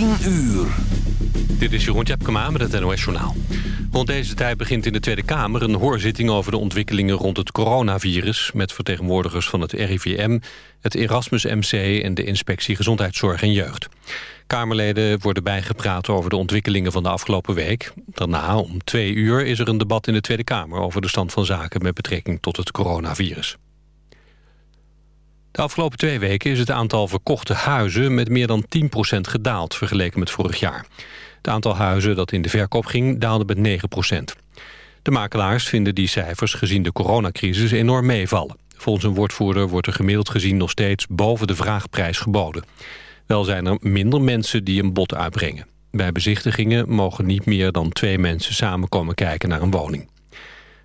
10 uur. Dit is Jeroen Tjepkema met het NOS Journaal. Rond deze tijd begint in de Tweede Kamer een hoorzitting over de ontwikkelingen rond het coronavirus... met vertegenwoordigers van het RIVM, het Erasmus MC en de Inspectie Gezondheidszorg en Jeugd. Kamerleden worden bijgepraat over de ontwikkelingen van de afgelopen week. Daarna, om twee uur, is er een debat in de Tweede Kamer over de stand van zaken met betrekking tot het coronavirus. De afgelopen twee weken is het aantal verkochte huizen met meer dan 10% gedaald vergeleken met vorig jaar. Het aantal huizen dat in de verkoop ging daalde met 9%. De makelaars vinden die cijfers gezien de coronacrisis enorm meevallen. Volgens een woordvoerder wordt er gemiddeld gezien nog steeds boven de vraagprijs geboden. Wel zijn er minder mensen die een bod uitbrengen. Bij bezichtigingen mogen niet meer dan twee mensen samen komen kijken naar een woning.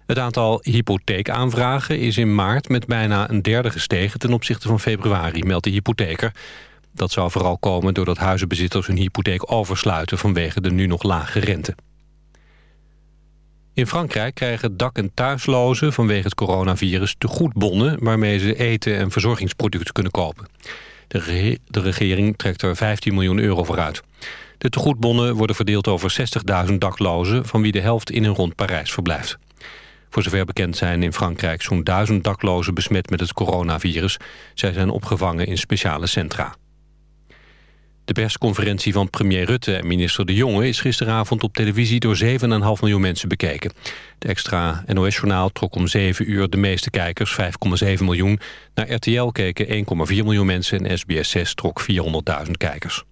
Het aantal hypotheekaanvragen is in maart met bijna een derde gestegen ten opzichte van februari, meldt de hypotheker. Dat zou vooral komen doordat huizenbezitters hun hypotheek oversluiten vanwege de nu nog lage rente. In Frankrijk krijgen dak- en thuislozen vanwege het coronavirus te goed bonnen waarmee ze eten en verzorgingsproducten kunnen kopen. De, de regering trekt er 15 miljoen euro voor uit. De tegoedbonnen worden verdeeld over 60.000 daklozen... van wie de helft in en rond Parijs verblijft. Voor zover bekend zijn in Frankrijk zo'n duizend daklozen besmet met het coronavirus. Zij zijn opgevangen in speciale centra. De persconferentie van premier Rutte en minister De Jonge... is gisteravond op televisie door 7,5 miljoen mensen bekeken. De extra NOS-journaal trok om 7 uur de meeste kijkers, 5,7 miljoen. Naar RTL keken 1,4 miljoen mensen en SBS 6 trok 400.000 kijkers.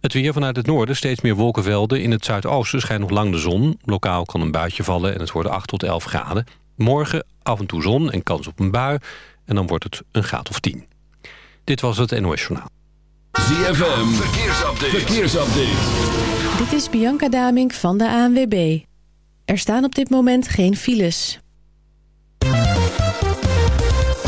Het weer vanuit het noorden, steeds meer wolkenvelden. In het zuidoosten schijnt nog lang de zon. Lokaal kan een buitje vallen en het wordt 8 tot 11 graden. Morgen af en toe zon en kans op een bui. En dan wordt het een graad of 10. Dit was het NOS Journaal. ZFM, verkeersupdate. verkeersupdate. Dit is Bianca Damink van de ANWB. Er staan op dit moment geen files.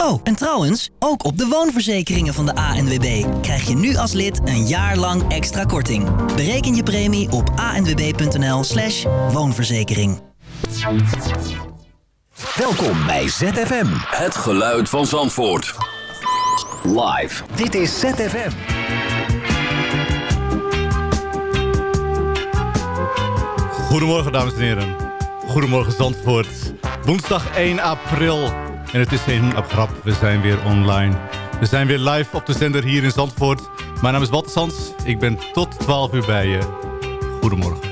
Oh, en trouwens, ook op de woonverzekeringen van de ANWB krijg je nu als lid een jaar lang extra korting. Bereken je premie op anwb.nl/slash woonverzekering. Welkom bij ZFM. Het geluid van Zandvoort. Live. Dit is ZFM. Goedemorgen, dames en heren. Goedemorgen, Zandvoort. Woensdag 1 april. En het is geen grap, we zijn weer online. We zijn weer live op de zender hier in Zandvoort. Mijn naam is Walter Sands. Ik ben tot 12 uur bij je. Goedemorgen.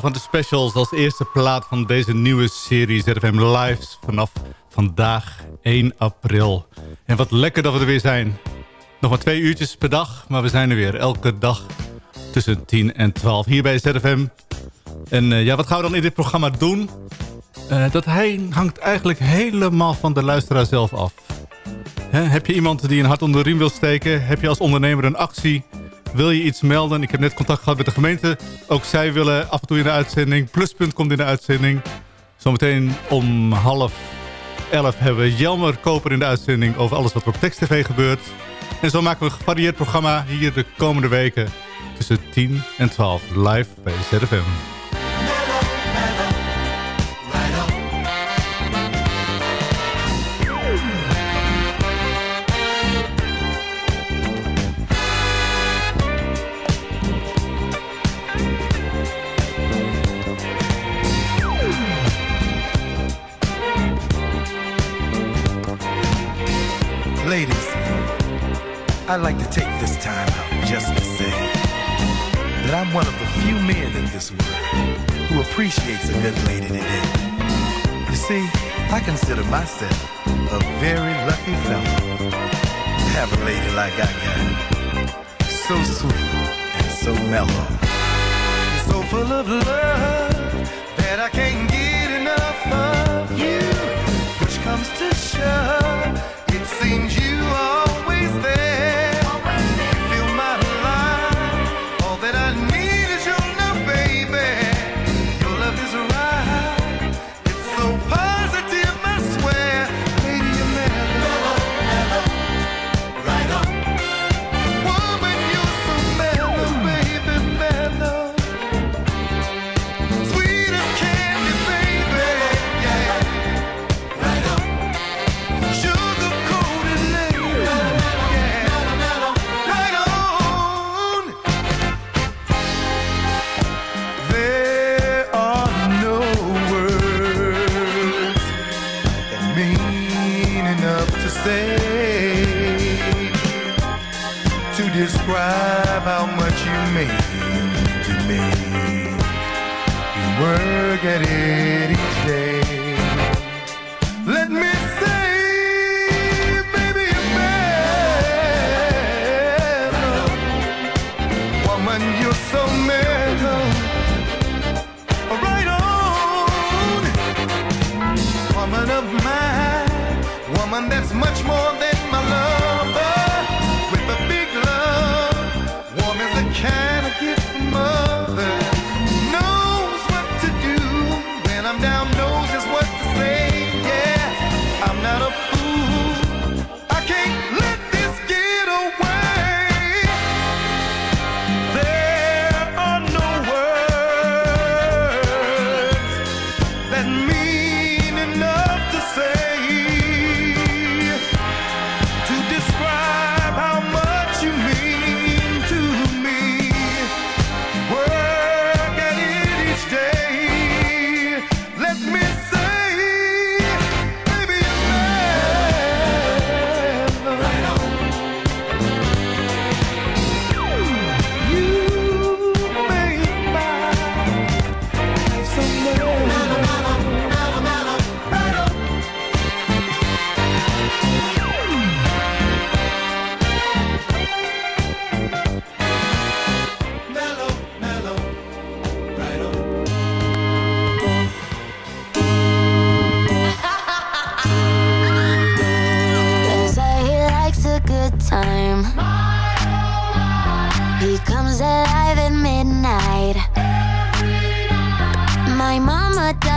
Van de Specials als eerste plaat van deze nieuwe serie ZFM Lives vanaf vandaag 1 april. En wat lekker dat we er weer zijn. Nog maar twee uurtjes per dag, maar we zijn er weer. Elke dag tussen 10 en 12 hier bij ZFM. En eh, ja, wat gaan we dan in dit programma doen? Eh, dat hangt eigenlijk helemaal van de luisteraar zelf af. Heb je iemand die een hart onder de riem wil steken? Heb je als ondernemer een actie? Wil je iets melden? Ik heb net contact gehad met de gemeente. Ook zij willen af en toe in de uitzending. Pluspunt komt in de uitzending. Zometeen om half elf hebben we Jelmer Koper in de uitzending... over alles wat er op Text TV gebeurt. En zo maken we een gevarieerd programma hier de komende weken... tussen 10 en 12 live bij ZFM. I'd like to take this time out just to say that I'm one of the few men in this world who appreciates a good lady today. You see, I consider myself a very lucky fellow to have a lady like I got. So sweet and so mellow. So full of love that I can't get enough of you. Which comes to shove, it seems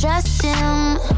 Trust him.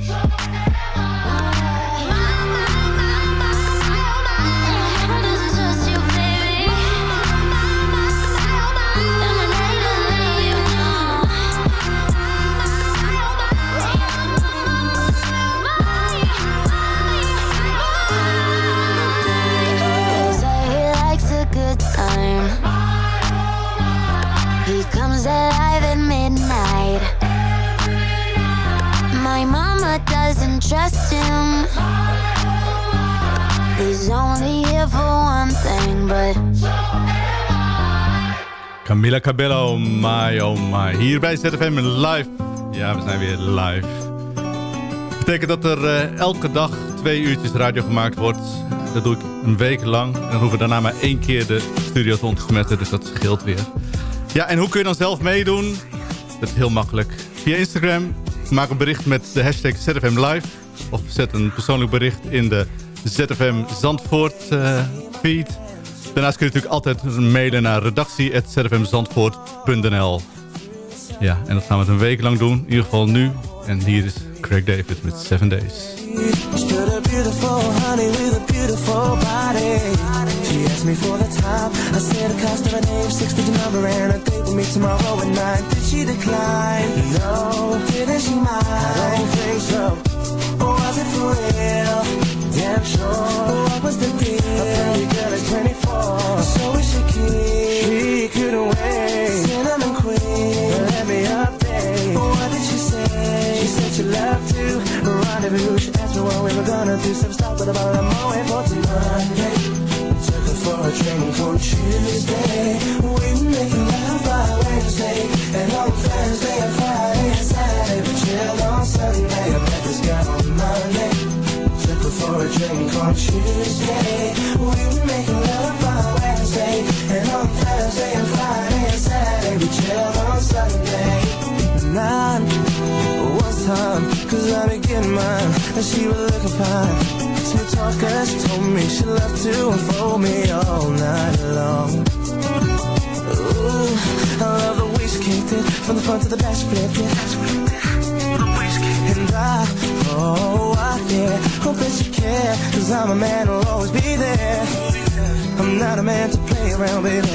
Trust him. Only one thing, but. Camila Cabello, my oh my. Hier bij ZFM live. Ja, we zijn weer live. betekent dat er eh, elke dag twee uurtjes radio gemaakt wordt. Dat doe ik een week lang. En dan hoeven we daarna maar één keer de studio te ontsmetten. Dus dat scheelt weer. Ja, en hoe kun je dan zelf meedoen? Dat is heel makkelijk. Via Instagram maak een bericht met de hashtag ZFM Live. Of zet een persoonlijk bericht in de ZFM Zandvoort eh, feed. Daarnaast kun je natuurlijk altijd mailen naar redactie.zfmzandvoort.nl Ja, en dat gaan we het een week lang doen. In ieder geval nu. En hier is Craig David met Seven Days. Or was it for real? Damn sure. What was the deal? A pretty girl is 24. So is she keen? She couldn't wait. Cinnamon queen. Let me update. What did she say? She said she loved to rendezvous. She asked me what we were gonna do. Some stop with a bottle of Moet for Monday. Took her for a drink on Tuesday. We were making love by Wednesday. And on Thursday and Friday and Saturday we chilled on Sunday. A drink on Tuesday. We were making love on Wednesday. And on Thursday and Friday and Saturday we chilled on Sunday. Nine was time, cause I getting mine. And she was looking fine. Smooth talker, she told me she loved to unfold me all night long. Ooh, I love the way she kicked it from the front to the back, flipped it. I, oh, I, yeah, hope that you care, cause I'm a man who'll always be there. I'm not a man to play around, baby.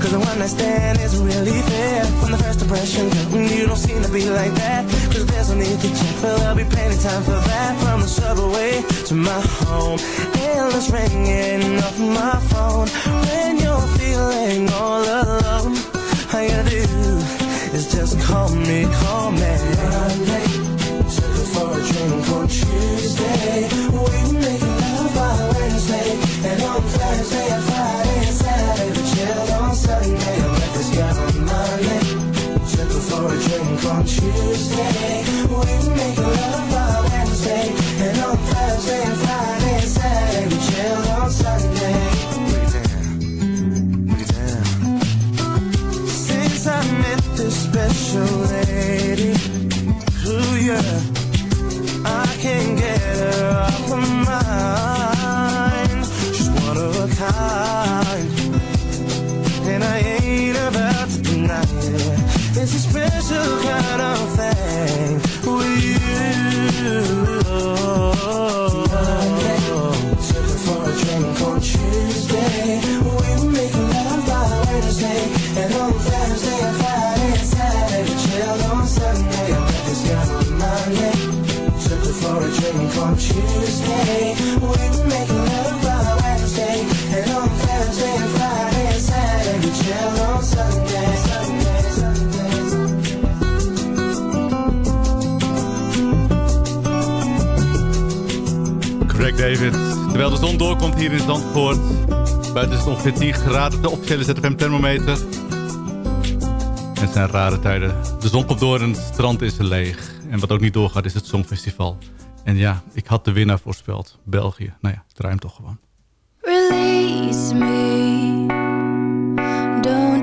Cause the one I stand is really fair From the first impression, girl, you don't seem to be like that Cause there's no need to check, but there'll be plenty time for that From the subway to my home Endless ringing off my phone When you're feeling all alone All you do is just call me, call me for a drink on Tuesday. We were making love by Wednesday And on Thursday and Friday and Saturday We chilled on Sunday. I met this guy on Monday Took her for a drink on Tuesday of my Terwijl de zon doorkomt hier in Zandvoort. Buiten is het ongeveer 10 graden, de officiële ZFM thermometer. Het zijn rare tijden. De zon komt door en het strand is leeg. En wat ook niet doorgaat is het Songfestival. En ja, ik had de winnaar voorspeld. België. Nou ja, het ruimt toch gewoon. Release me. Don't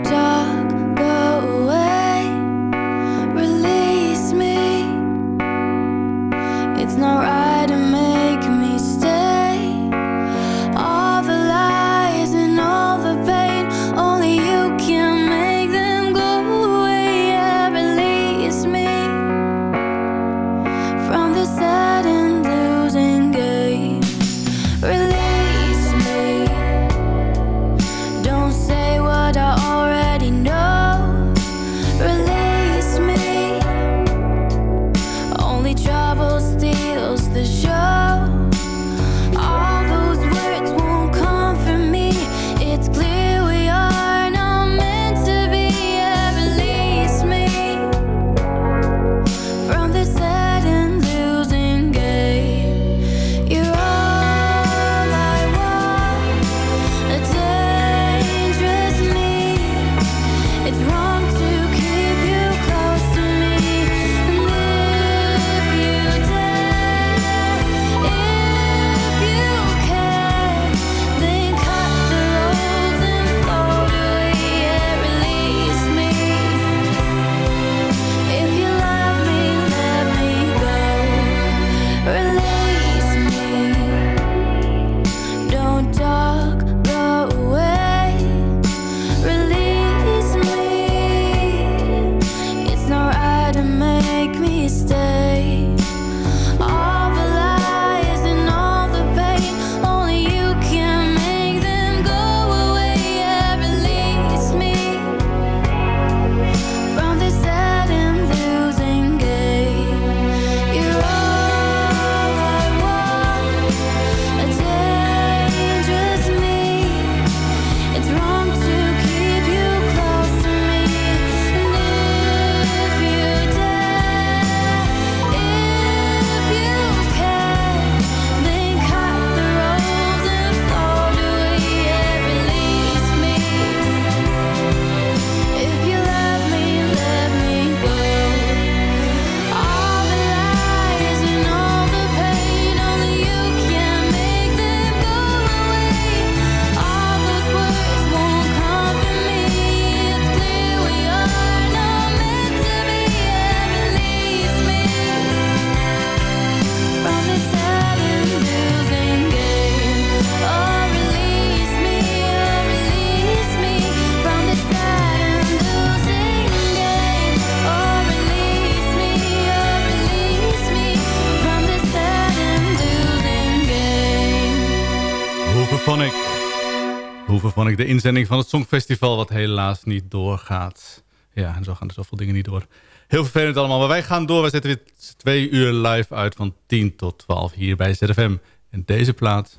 Hoeveel van ik de inzending van het Songfestival... wat helaas niet doorgaat. Ja, en zo gaan er zoveel dingen niet door. Heel vervelend allemaal, maar wij gaan door. Wij zetten weer twee uur live uit van 10 tot 12 hier bij ZFM. En deze plaat,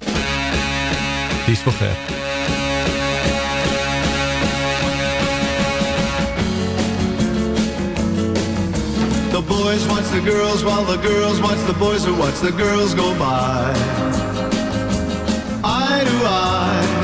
die is voor. The boys watch the girls while the girls watch the boys who watch the girls go by. Eye to eye,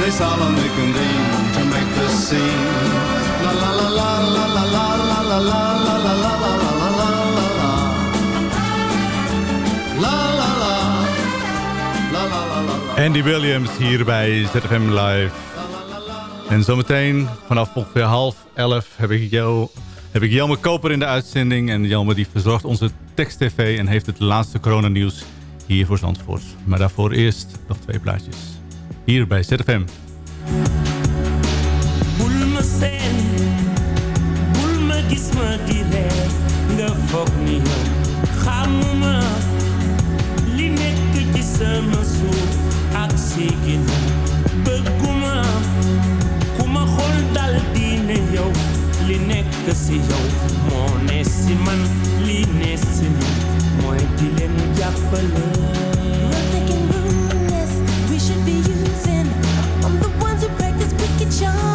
They to make this scene. La la la la la la la la la la la la la la la. Andy Williams hier bij ZFM Live. En zometeen vanaf ongeveer half elf heb ik, jou, heb ik Koper in de uitzending. En Jelme die verzorgt onze tekst-tv en heeft het laatste coronanieuws hier voor Zandvoort. Maar daarvoor eerst nog twee plaatjes. Hier bij Srfm Bull no sten Bull me kis ma di re Na fuck me here Gammuma Li nek ti sama so a tsiki be kuma kuma hol tal dine yo Li nek si yo moi dilem japela show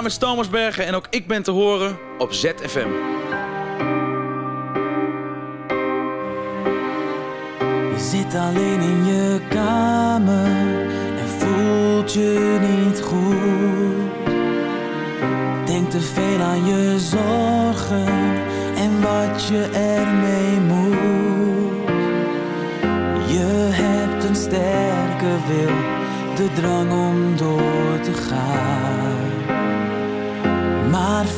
naam is Thomas Bergen en ook ik ben te horen op ZFM. Je zit alleen in je kamer en voelt je niet goed. Denk te veel aan je zorgen en wat je ermee moet. Je hebt een sterke wil, de drang om door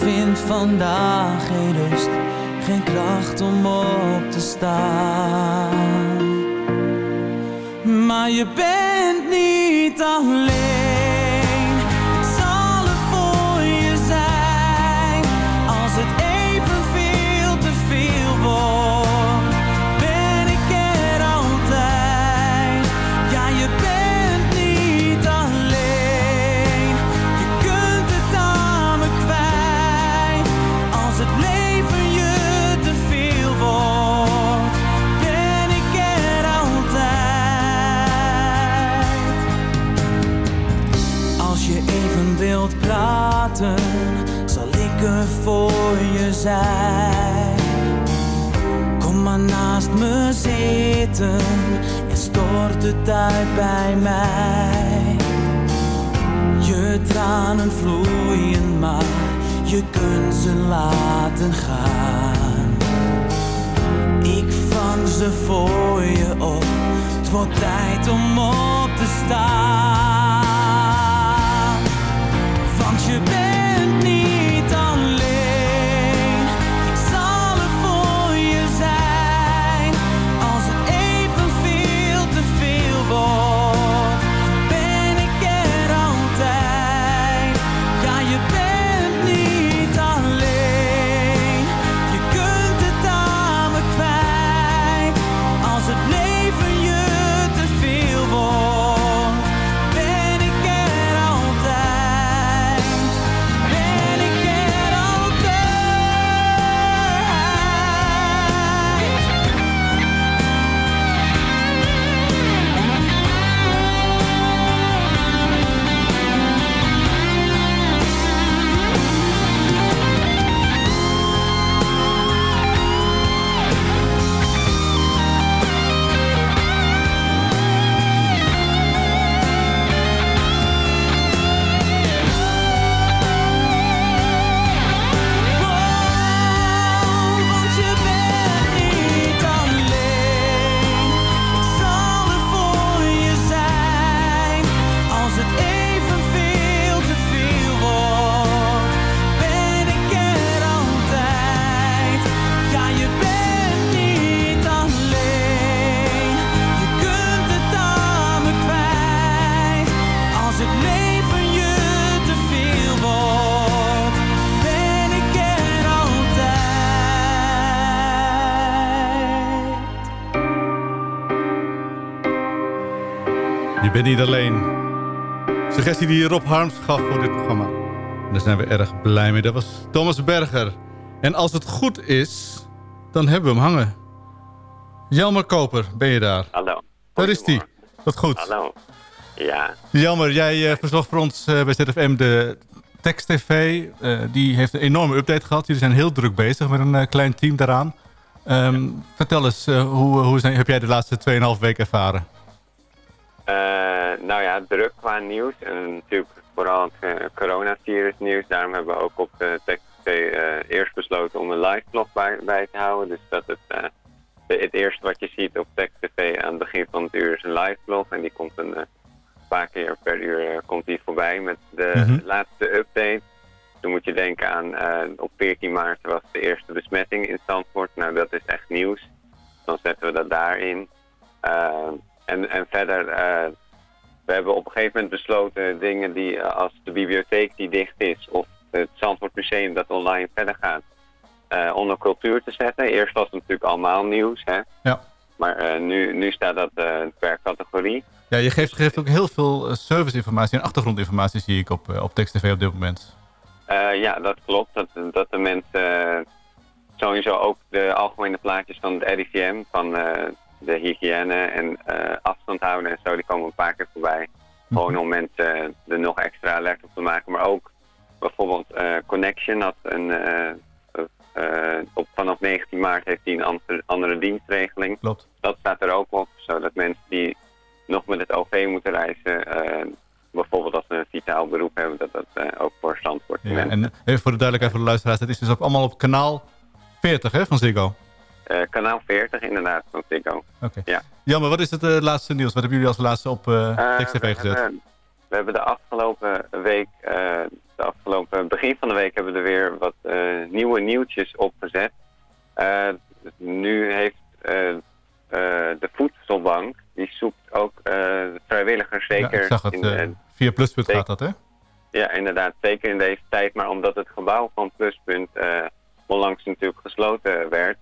vind vandaag geen rust, geen kracht om op te staan. Maar je bent niet alleen. Kom maar naast me zitten en stort het uit bij mij. Je tranen vloeien, maar je kunt ze laten gaan. Ik vang ze voor je op, het wordt tijd om op te staan. Want je bent bent niet alleen. Suggestie die Rob Harms gaf voor dit programma. En daar zijn we erg blij mee. Dat was Thomas Berger. En als het goed is, dan hebben we hem hangen. Jelmer Koper, ben je daar? Hallo. Daar is hij. Wat goed. Hallo. Ja. Jelmer, jij verzorgt voor ons eh, bij ZFM de Text TV. Eh, die heeft een enorme update gehad. Jullie zijn heel druk bezig met een klein team daaraan. Ehm, Vertel eens, hoe, hoe zijn, heb jij de laatste 2,5 weken ervaren? Eh, nou ja, druk qua nieuws. En natuurlijk vooral het eh, coronavirus nieuws. Daarom hebben we ook op de eh, eerst besloten om een live blog bij, bij te houden. Dus dat het, de- het eerste wat je ziet op TV aan het begin van het uur is een live blog. En die komt een paar keer per uur komt die voorbij met de Mhm. laatste update. Dan moet je denken aan eh, op 14 maart was de eerste besmetting in Zandvoort. Nou, dat is echt nieuws. Dan zetten we dat daarin. Eh, en, en verder, eh, we hebben op een gegeven moment besloten dingen die eh, als de bibliotheek die dicht is of het Zandvoort Museum dat online verder gaat, eh, onder cultuur te zetten. Eerst was het natuurlijk allemaal nieuws, hè. Ja. Maar nu, nu staat dat per categorie. Ja, je geeft, geeft ook heel veel serviceinformatie en achtergrondinformatie zie ik op, op op dit moment. Ja, dat klopt. Dat, dat de mensen sowieso ook de algemene plaatjes van het RIVM, van de hygiëne en eh, afstand houden en zo, die komen een paar keer voorbij. Gewoon om mensen er nog extra alert op te maken. Maar ook bijvoorbeeld eh, Connection had een... eh, eh, op, vanaf 19 maart heeft hij een andere, andere dienstregeling. Klopt. Dat staat er ook op, zodat mensen die nog met het OV moeten reizen... eh, bijvoorbeeld als ze een vitaal beroep hebben, dat dat eh, ook voor stand wordt. Ja, en even voor de duidelijkheid voor de luisteraars. Het is dus ook allemaal op kanaal 40 hè, van Ziggo. Eh, kanaal 40 inderdaad, van Ziggo. Oké. Ja. Jammer, wat is het eh, laatste nieuws? Wat hebben jullie als laatste op eh Eh, Text TV gezet? hebben- we hebben de afgelopen week, de afgelopen begin van de week hebben we er weer wat nieuwe nieuwtjes opgezet. Nu heeft de voedselbank, die zoekt ook vrijwilligers zeker. ja, ik zag het. in, via Pluspunt zeker- gaat dat, hè? ja, inderdaad, zeker in deze tijd. Maar omdat het gebouw van Pluspunt onlangs natuurlijk gesloten werd,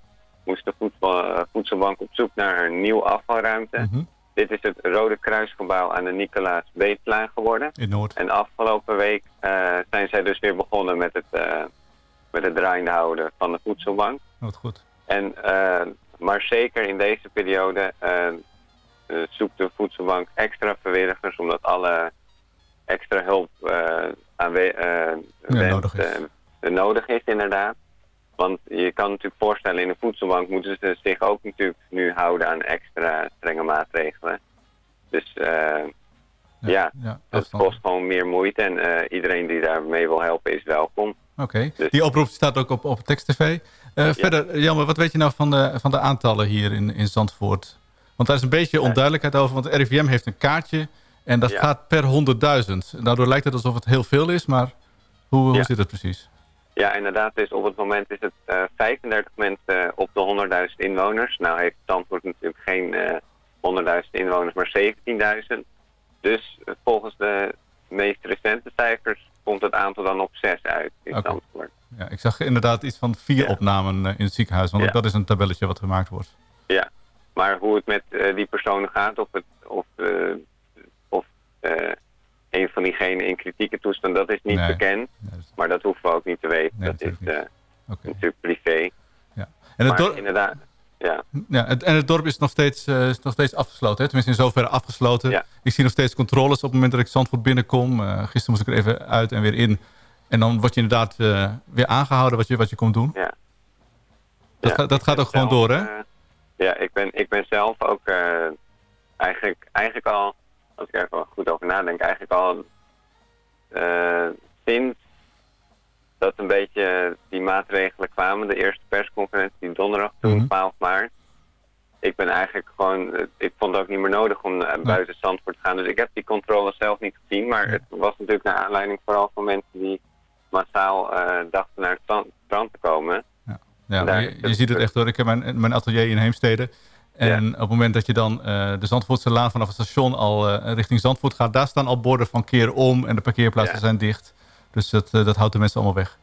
moest de voedsel, eh, voedselbank op zoek naar een nieuw afvalruimte. Mhm. Dit is het Rode Kruisgebouw aan de Nicolaas Beetlaan geworden. In Noord. En afgelopen week eh, zijn zij dus weer begonnen met het, eh, met het draaiende houden van de voedselbank. Wat goed. En, maar zeker in deze periode zoekt de voedselbank extra vrijwilligers, omdat alle extra hulp aanwe- wens- nodig is. nodig is inderdaad. Want je kan natuurlijk voorstellen, in de voedselbank moeten ze zich ook natuurlijk nu houden aan extra strenge maatregelen. Dus eh, ja, ja, dat kost gewoon meer moeite en eh, iedereen die daarmee wil helpen is welkom. Oké, Dus- die oproep staat ook op, op Text TV. Eh, Verder, Jammer, wat weet je nou van de, van de aantallen hier in, in Zandvoort? Want daar is een beetje onduidelijkheid over, want RIVM heeft een kaartje en dat gaat per 100.000. Daardoor lijkt het alsof het heel veel is, maar hoe, hoe zit het precies? Ja, inderdaad. Dus op het moment is het eh 35 mensen op de 100.000 inwoners. Nou heeft Zandvoort natuurlijk geen eh 100.000 inwoners, maar 17.000. Dus eh, volgens de meest recente cijfers komt het aantal dan op 6 uit in. Zandvoort. Ja, ik zag inderdaad iets van vier opnamen eh, in het ziekenhuis, want Ja. dat is een tabelletje wat gemaakt wordt. Ja, maar hoe het met eh, die personen gaat, of, het, of, eh, of eh, een van diegenen in kritieke toestand, dat is niet Nee. bekend. Maar dat hoeven we ook niet te weten. dat is eh, natuurlijk privé. En het dorp- inderdaad, ja. Ja, het, en het dorp is nog steeds, eh, is nog steeds afgesloten. Hè? Tenminste, in zoverre afgesloten. Ik zie nog steeds controles op het moment dat ik Zandvoort binnenkom. Eh, gisteren moest ik er even uit en weer in. En dan word je inderdaad weer aangehouden wat je, wat je komt doen. Ja. Dat, Ja, gaat- dat gaat ook gewoon door, hè? ja, ik ben, ik ben zelf ook eigenlijk, eigenlijk al, als ik er even goed over nadenk, eigenlijk al eh, sinds dat een beetje die maatregelen kwamen, de eerste persconferentie donderdag toen, Mhm. 12 maart. Ik ben eigenlijk gewoon, eh, ik vond het ook niet meer nodig om eh, buiten Zandvoort te gaan. Dus ik heb die controle zelf niet gezien, maar het was natuurlijk naar aanleiding vooral van mensen die massaal dachten naar het strand- te komen. Ja, je, je ziet het echt hoor. Ik heb mijn, mijn atelier in Heemstede. En op het moment dat je dan eh, de Zandvoortse laan vanaf het station al eh, richting Zandvoort gaat... daar staan al borden van keer om en de parkeerplaatsen zijn dicht. Dus dat, eh, dat houdt de mensen allemaal weg.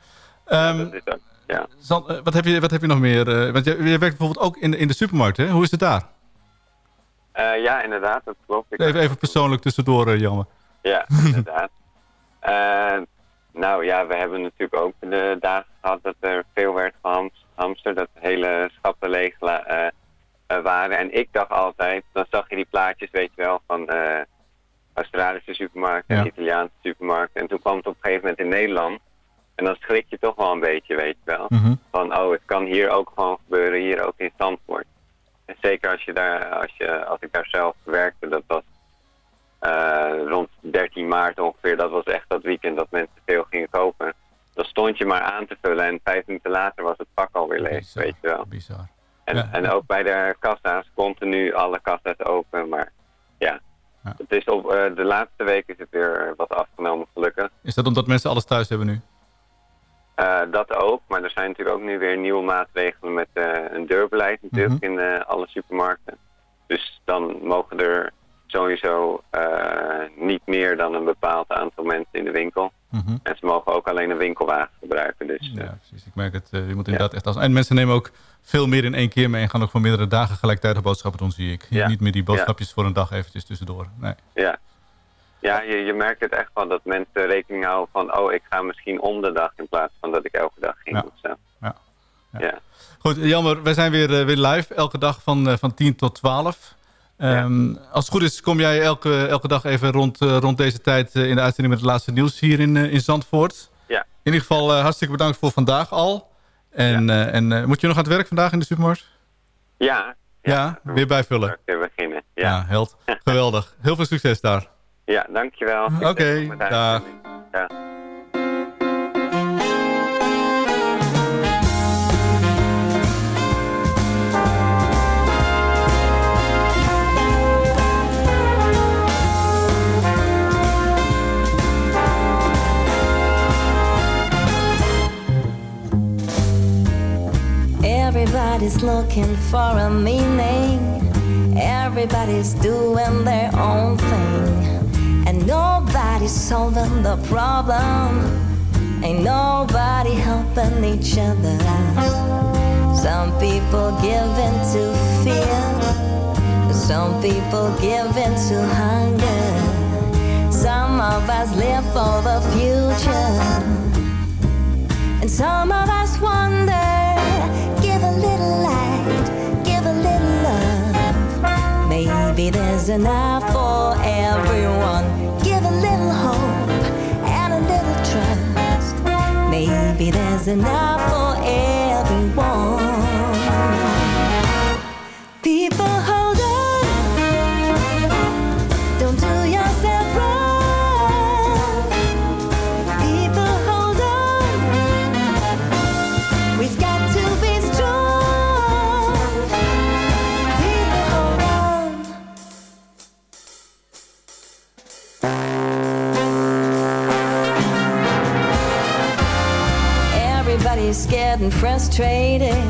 Dat ook, ja. Zand- wat, heb je, wat heb je nog meer? want je, je werkt bijvoorbeeld ook in, de- in de supermarkt, hè? Hoe is het daar? Ja, inderdaad, dat klopt. Ik Even, even persoonlijk tussendoor, Janne. Ja, inderdaad. Nou ja, we hebben natuurlijk ook de dagen gehad dat er veel werd gehamsterd, dat hele schappen leeg waren. En ik dacht altijd, dan zag je die plaatjes, weet je wel, van eh, Australische supermarkten en Ja. Italiaanse supermarkten. En toen kwam het op een gegeven moment in Nederland. En dan schrik je toch wel een beetje, weet je wel. Mhm. Van, oh, het kan hier ook gewoon gebeuren, hier ook in Zandvoort. En zeker als, je daar, als, je, als ik daar zelf werkte, dat was eh, rond 13 maart ongeveer. Dat was echt dat weekend dat mensen veel gingen kopen. Dan stond je maar aan te vullen en vijf minuten later was het pak alweer leeg, weet je wel. Bizar. En, Ja. en ook bij de kassa's, continu alle kassa's open. Maar ja, Het is op, eh, de laatste week is het weer wat afgenomen gelukkig. Is dat omdat mensen alles thuis hebben nu? Eh, dat ook, maar er zijn natuurlijk ook nu weer nieuwe maatregelen met eh, een deurbeleid natuurlijk in eh, alle supermarkten. Dus dan mogen er sowieso niet meer dan een bepaald aantal mensen in de winkel. Mhm. En ze mogen ook alleen een winkelwagen gebruiken. Dus, Ja, precies. Ik merk het. je moet inderdaad echt als... En mensen nemen ook veel meer in één keer mee... en gaan ook voor meerdere dagen gelijktijdig boodschappen doen, zie ik. Ja. Niet meer die boodschapjes voor een dag eventjes tussendoor. Nee. ja, ja je, je merkt het echt wel dat mensen rekening houden van... oh, ik ga misschien om de dag in plaats van dat ik elke dag ging. Ja. Of zo. Ja. Ja. Goed, jammer. Wij zijn weer, eh, weer live. Elke dag van, eh, van 10 tot 12. Ehm, Als het goed is, kom jij elke, elke dag even rond, eh, rond deze tijd... in de uitzending met het laatste nieuws hier in, in Zandvoort. Ja. ieder geval hartstikke bedankt voor vandaag al. En, eh, en eh, moet je nog aan het werk vandaag in de supermarkt? Ja, Ja, weer bijvullen. beginnen. Ja, Ja, held. Geweldig. Heel veel succes daar. ja dankjewel. Oké, de dag. Everybody's looking for a meaning. Everybody's doing their own thing. And nobody's solving the problem. Ain't nobody helping each other out. Some people give in to fear. Some people give in to hunger. Some of us live for the future. And some of us wonder, There's enough for everyone. Give a little hope and a little trust. Maybe there's enough for everyone. People Everybody's and frustrated.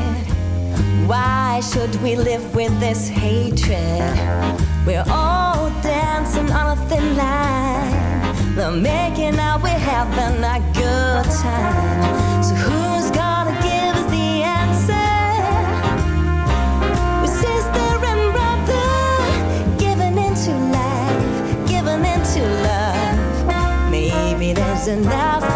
Why should we live with this hatred? We're all dancing on a thin line. They're making out we're having a good time. So who's gonna give us the answer? We're sister and brother, giving into life, giving into love. Maybe there's enough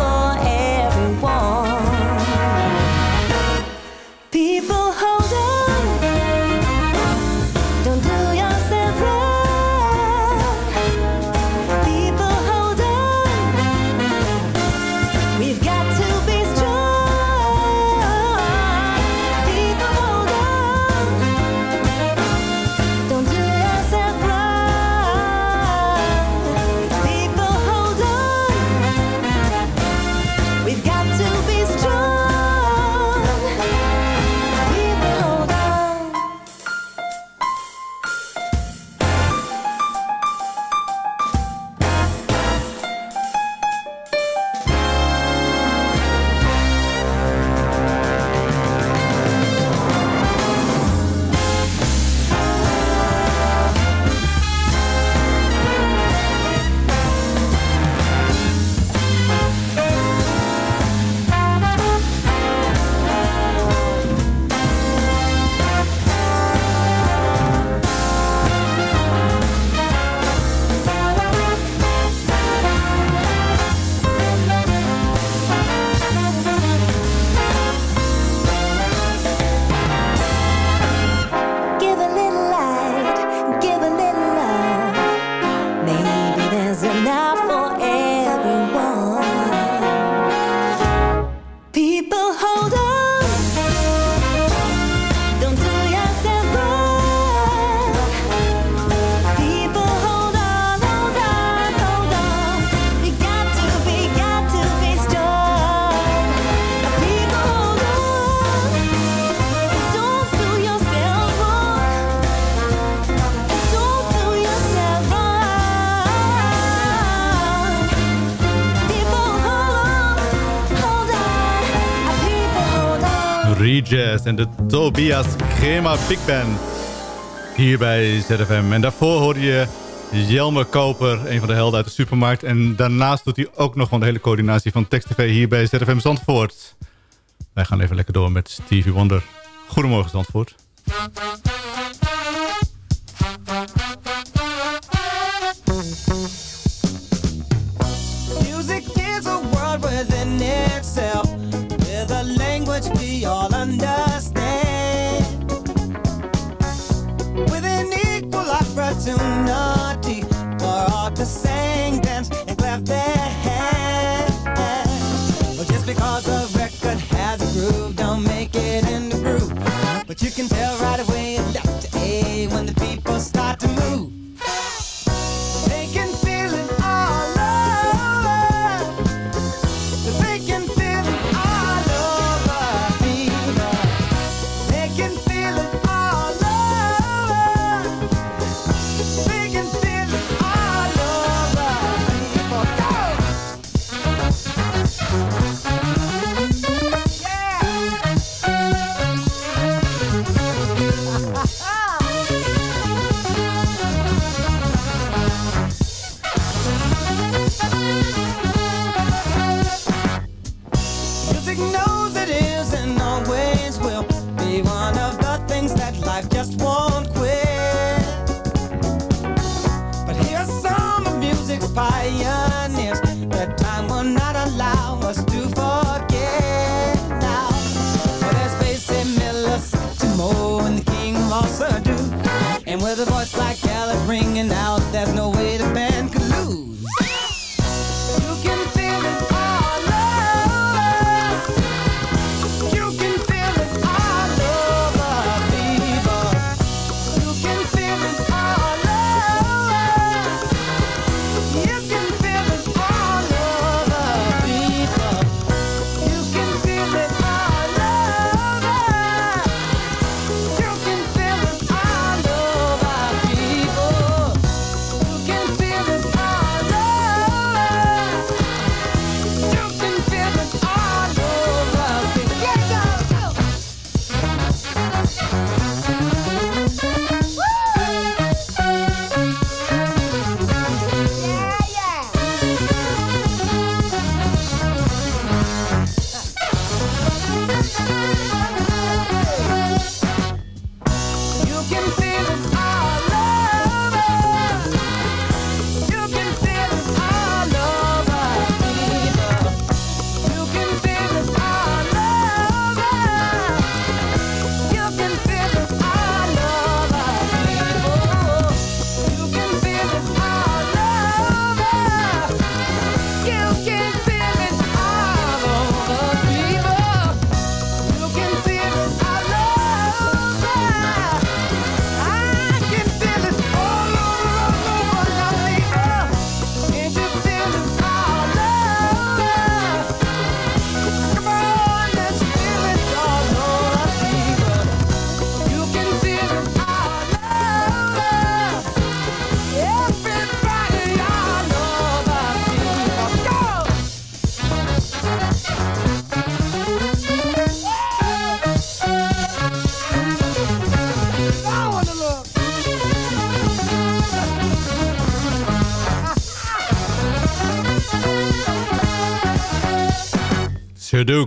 Tobias Crema Big Band. Hier bij ZFM. En daarvoor hoorde je Jelmer Koper, een van de helden uit de supermarkt. En daarnaast doet hij ook nog van de hele coördinatie van Text TV hier bij ZFM Zandvoort. Wij gaan even lekker door met Stevie Wonder. Goedemorgen Zandvoort. Music world within itself, with a language we all understand. But you can tell right away, Dr. A, when the people start to move.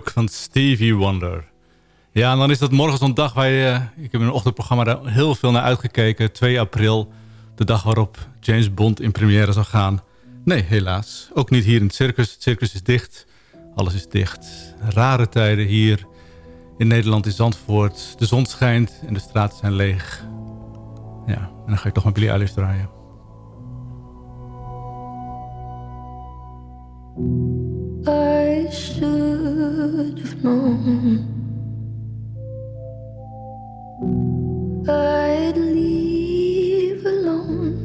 Van Stevie Wonder. Ja, en dan is dat morgen zo'n dag waar je... Ik heb in een ochtendprogramma daar heel veel naar uitgekeken. 2 april, de dag waarop James Bond in première zou gaan. Nee, helaas. Ook niet hier in het circus. Het circus is dicht. Alles is dicht. Rare tijden hier in Nederland, in Zandvoort. De zon schijnt en de straten zijn leeg. Ja, en dan ga ik toch maar Billie Eilish draaien. I should have known I'd leave alone.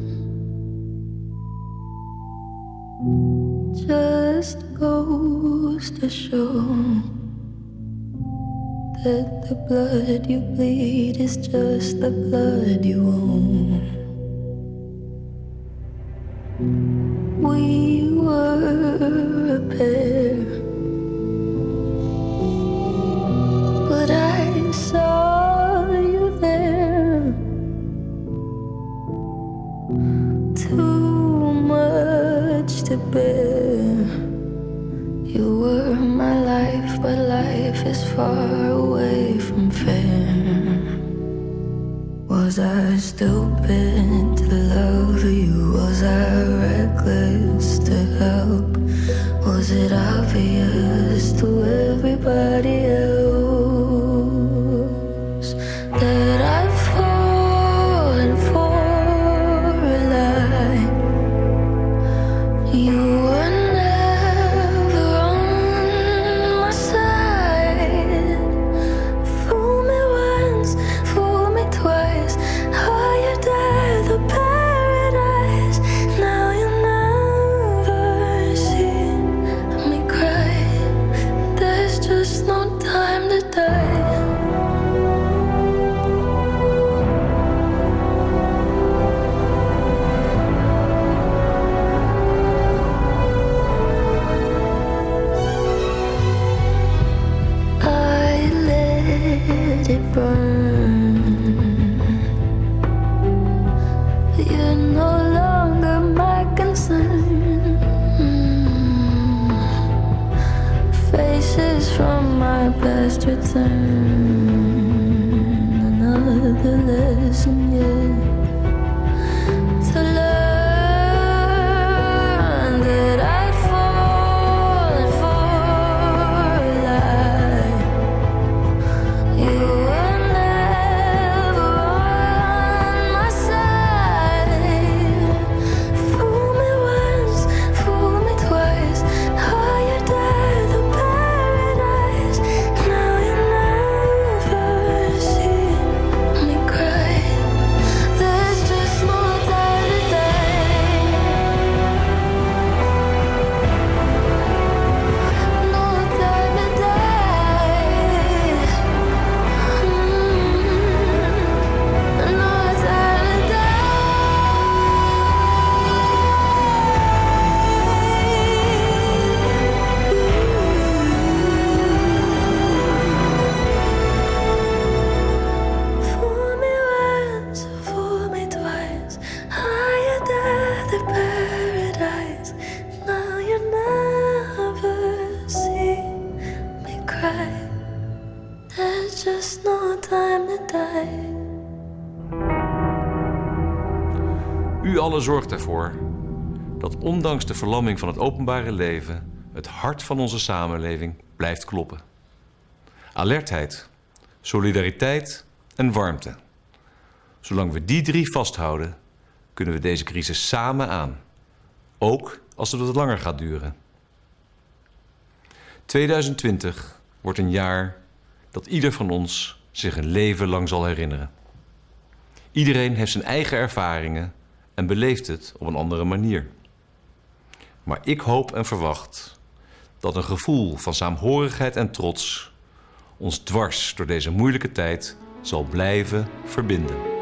Just goes to show that the blood you bleed is just the blood you own. You were my life, but life is far away from fair. Was I stupid to love you? Was I reckless to help? Was it obvious to everybody else zorgt ervoor dat ondanks de verlamming van het openbare leven het hart van onze samenleving blijft kloppen. Alertheid, solidariteit en warmte. Zolang we die drie vasthouden, kunnen we deze crisis samen aan. Ook als het wat langer gaat duren. 2020 wordt een jaar dat ieder van ons zich een leven lang zal herinneren. Iedereen heeft zijn eigen ervaringen en beleeft het op een andere manier. Maar ik hoop en verwacht dat een gevoel van saamhorigheid en trots ons dwars door deze moeilijke tijd zal blijven verbinden.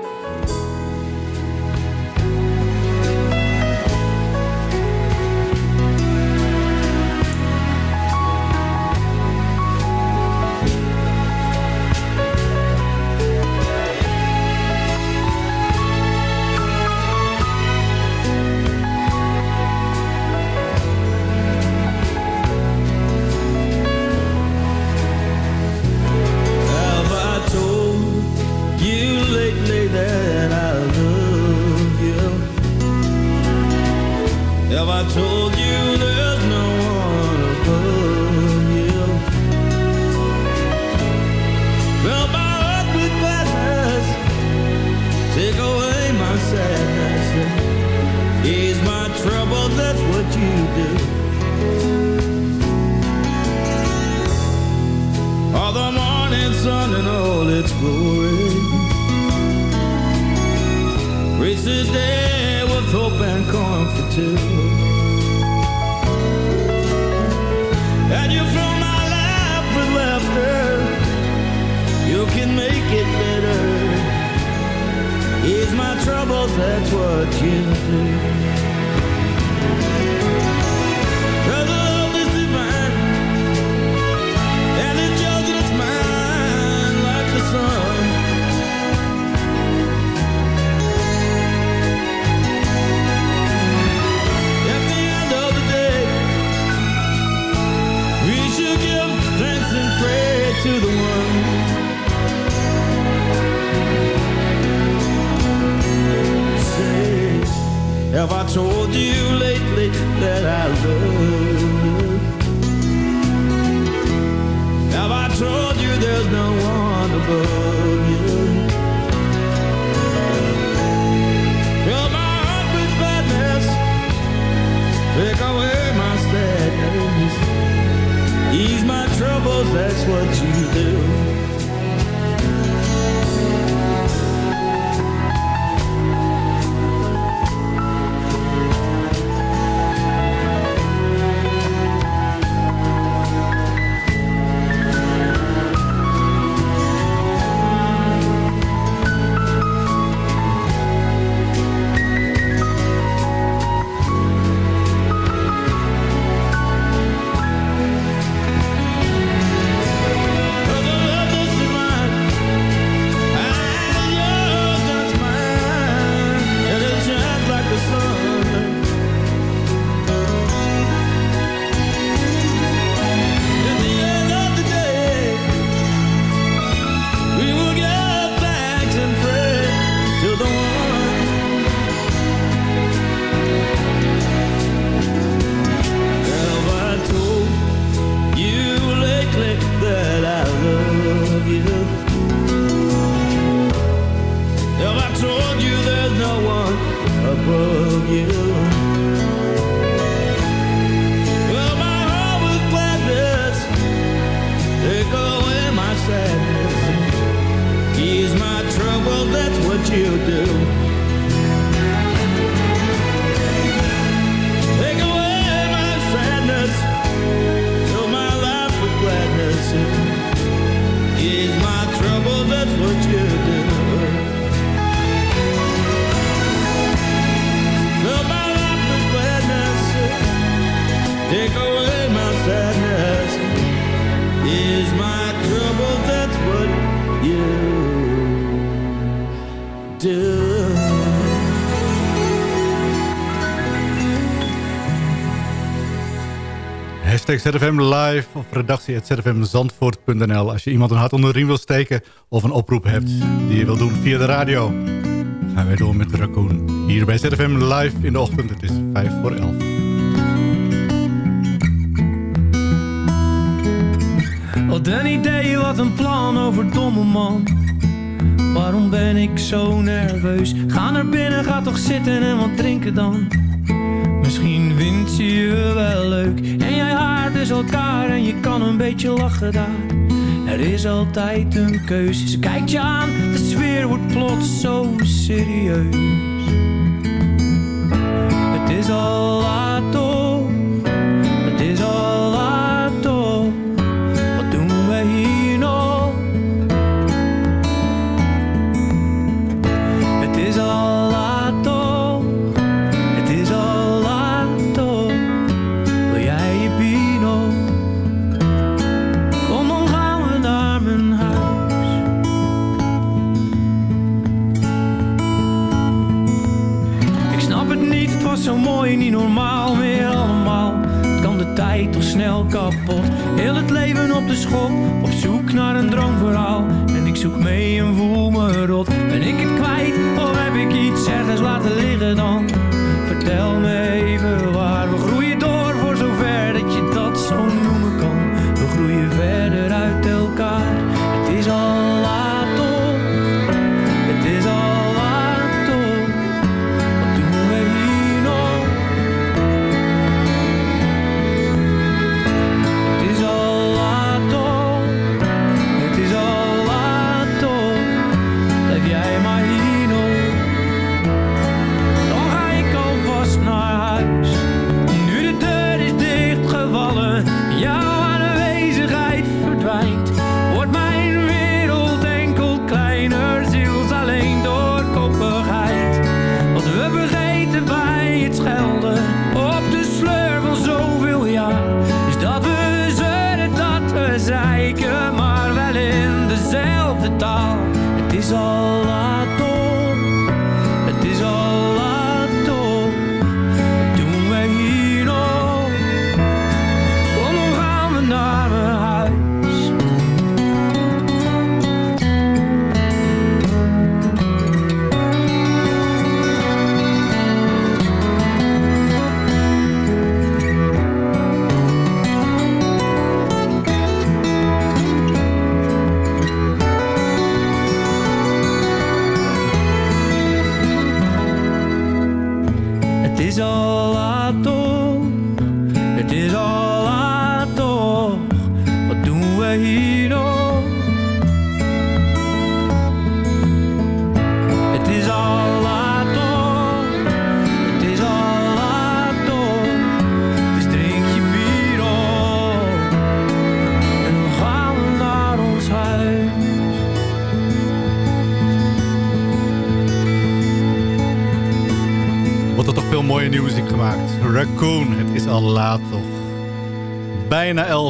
that's what you do. Hashtag ZFM live of redactie zfmzandvoort.nl Als je iemand een hart onder de riem wil steken of een oproep hebt die je wil doen via de radio. Gaan wij door met Raccoon. Hier bij ZFM live in de ochtend. Het is 5 voor 11. Wat een idee, wat een plan over domme man. Waarom ben ik zo nerveus? Ga naar binnen, ga toch zitten en wat drinken dan. Ze je wel leuk. En jij haart dus elkaar en je kan een beetje lachen daar. Er is altijd een keus. Ze kijkt je aan, de sfeer wordt plots zo serieus. Het is al laat schop,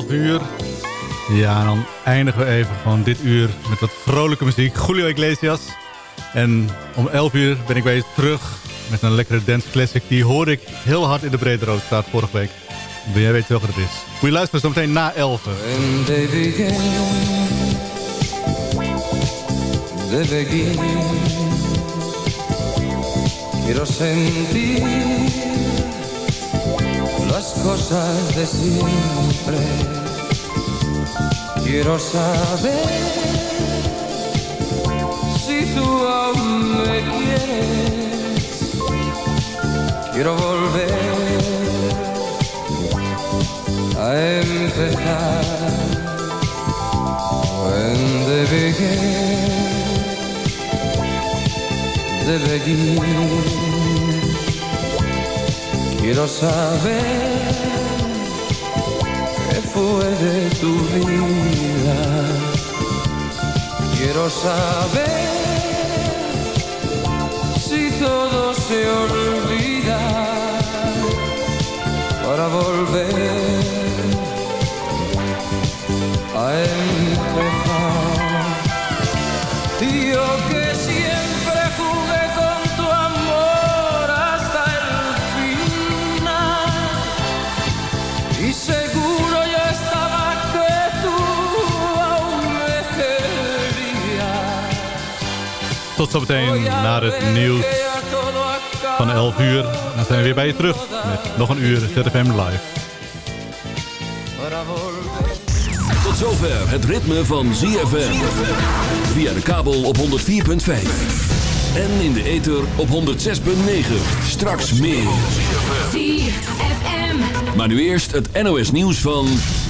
Bijna 11 uur. Ja, en dan eindigen we even van dit uur met wat vrolijke muziek. Julio Iglesias. En om 11 uur ben ik je terug met een lekkere dance classic. Die hoorde ik heel hard in de Brede Rood staat vorige week. Wil jij weten welke het is? Je luisteren zo meteen na 11. When they begin, cosas de siempre. Quiero saber si tú aún me quieres. Quiero volver a empezar. When they begin, de Beguín. Quiero saber de tu vida. Quiero saber si todo se olvida para volver a empezar. Yo que Tot zometeen naar het nieuws van 11 uur. Dan zijn we weer bij je terug met nog een uur ZFM Live. Tot zover het ritme van ZFM. Via de kabel op 104.5. En in de ether op 106.9. Straks meer. Maar nu eerst het NOS nieuws van...